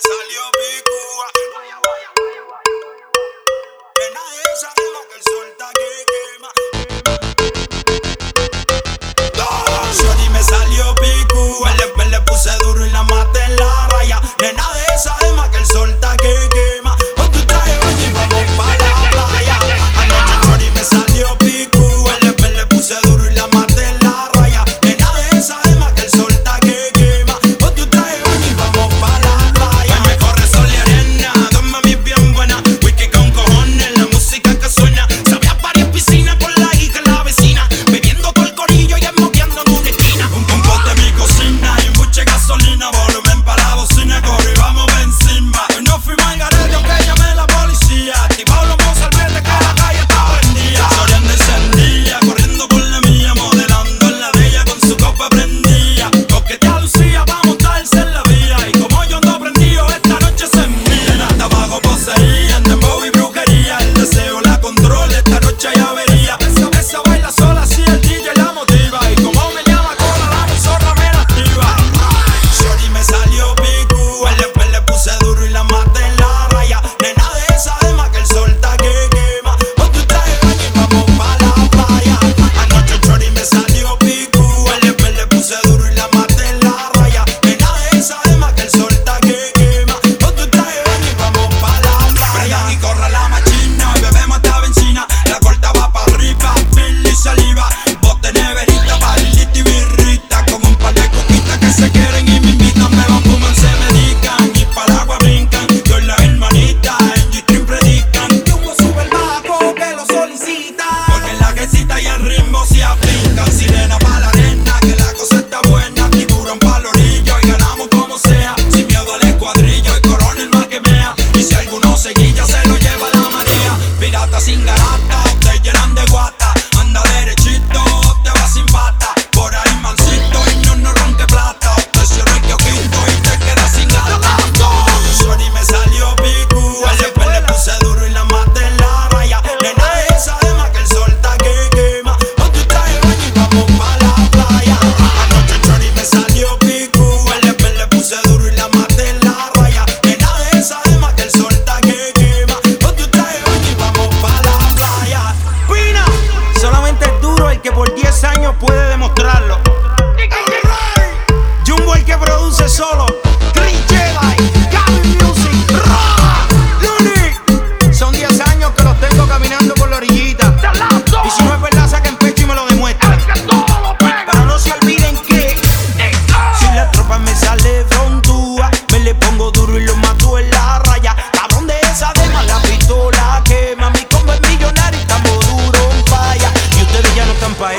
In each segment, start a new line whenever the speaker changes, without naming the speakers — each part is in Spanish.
salió picúa. que por
10 años puede demostrarlo.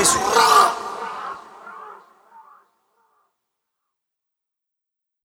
¡Es un robo!